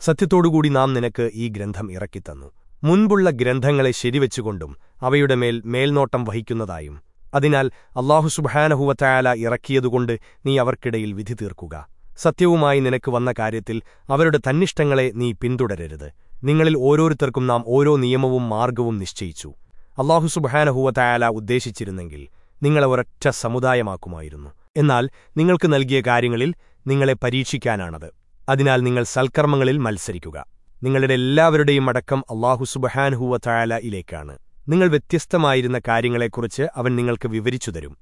സത്യത്തോടുകൂടി നാം നിനക്ക് ഈ ഗ്രന്ഥം ഇറക്കിത്തന്നു. മുൻപുള്ള ഗ്രന്ഥങ്ങളെ ശരിവെച്ചുകൊണ്ടും അവയുടെ മേൽ മേൽനോട്ടം വഹിക്കുന്നതായും അതിനാൽ അള്ളാഹു സുബാനഹുവറ്റായാല ഇറക്കിയതുകൊണ്ട് നീ അവർക്കിടയിൽ വിധി തീർക്കുക. സത്യവുമായി നിനക്ക് വന്ന കാര്യത്തിൽ അവരുടെ തന്നിഷ്ടങ്ങളെ നീ പിന്തുടരരുത്. നിങ്ങളിൽ ഓരോരുത്തർക്കും നാം ഓരോ നിയമവും മാർഗവും നിശ്ചയിച്ചു. അള്ളാഹു സുബാനഹുവറ്റായാല ഉദ്ദേശിച്ചിരുന്നെങ്കിൽ നിങ്ങളെ ഒരൊറ്റ സമുദായമാക്കുമായിരുന്നു. എന്നാൽ നിങ്ങൾക്ക് നൽകിയ കാര്യങ്ങളിൽ നിങ്ങളെ പരീക്ഷിക്കാനാണത്. അതിനാൽ നിങ്ങൾ സൽക്കർമ്മങ്ങളിൽ മത്സരിക്കുക. നിങ്ങളുടെ എല്ലാവരുടെയും അടക്കം അള്ളാഹു സുബഹാൻഹുവ ഇലേക്കാണ് നിങ്ങൾ വ്യത്യസ്തമായിരുന്ന കാര്യങ്ങളെക്കുറിച്ച് അവൻ നിങ്ങൾക്ക് വിവരിച്ചു തരും